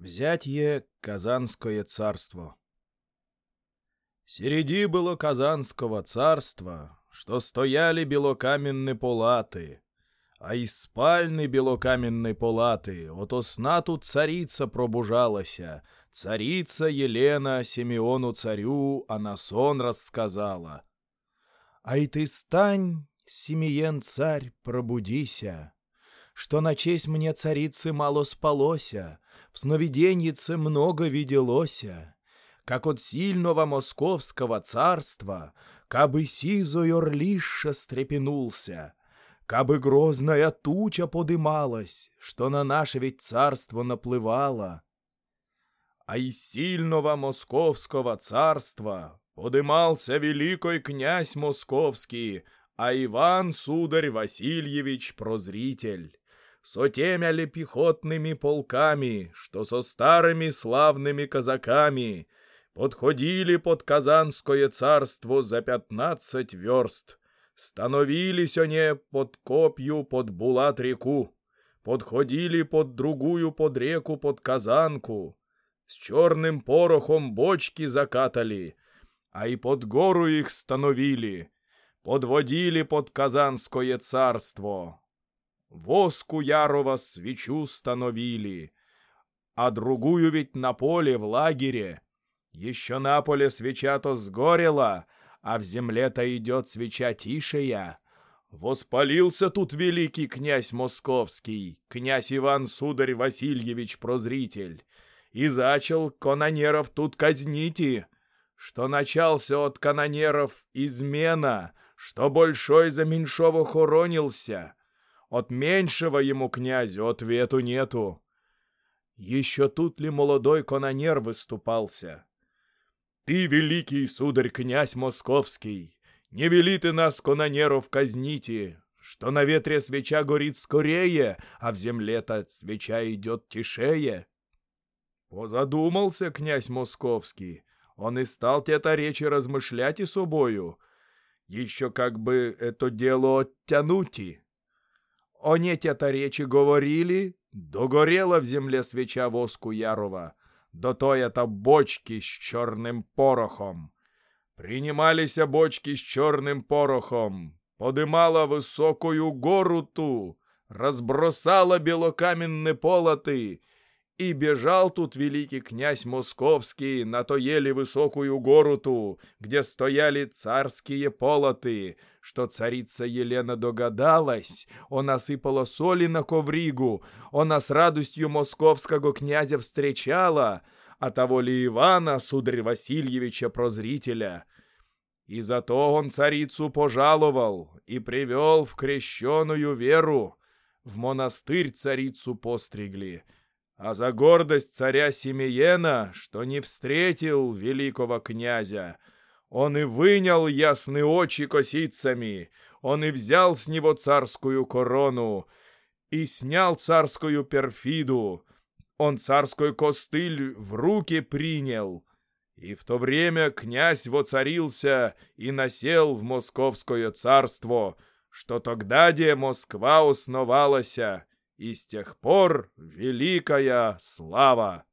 Взятье Казанское царство Середи было Казанского царства, Что стояли белокаменные палаты, А из спальни белокаменной палаты Ото сна тут царица пробужалася, Царица Елена Симеону царю, А на сон рассказала. «Ай ты стань, Симеен царь, пробудися!» Что на честь мне царицы мало спалося, в сновиденьице много виделося, как от сильного московского царства, кабы сизой орлиша стрепенулся, кабы грозная туча подымалась, что на наше ведь царство наплывало. А из сильного московского царства подымался великий князь московский, а Иван, сударь Васильевич, прозритель сотемяли пехотными полками, что со старыми славными казаками. Подходили под Казанское царство за пятнадцать верст, становились они под копью под Булат-реку, подходили под другую под реку под Казанку, с черным порохом бочки закатали, а и под гору их становили, подводили под Казанское царство, Воску Ярова свечу становили, а другую ведь на поле в лагере. Еще на поле свеча-то сгорела, а в земле-то идет свеча тишея. Воспалился тут великий князь московский, князь Иван Сударь Васильевич Прозритель, и зачал канонеров тут казните, что начался от канонеров измена, что большой за меньшого хоронился, от меньшего ему князю ответу нету. Еще тут ли молодой канонер выступался? Ты, великий сударь князь московский, не вели ты нас, канонеров, казните, что на ветре свеча горит скорее, а в земле-то свеча идет тишее. Позадумался князь московский, он и стал те-то речи размышлять и собою, еще как бы это дело оттянуть. Они те-то речи говорили, догорела в земле свеча воску Ярова, до той это бочки с черным порохом. Принимались бочки с черным порохом, подымала высокую гору ту, разбросала белокаменные полоты, и бежал тут великий князь московский на то еле высокую гору ту, где стояли царские полоты, что царица Елена догадалась, она сыпала соли на ковригу, она с радостью московского князя встречала, а того ли Ивана, сударь Васильевича Прозрителя. И зато он царицу пожаловал и привел в крещеную веру, в монастырь царицу постригли — а за гордость царя Симеена, что не встретил великого князя. Он и вынял ясные очи косицами, он и взял с него царскую корону, и снял царскую перфиду, он царской костыль в руки принял. И в то время князь воцарился и насел в московское царство, что тогда, где Москва основалася, и с тех пор великая слава.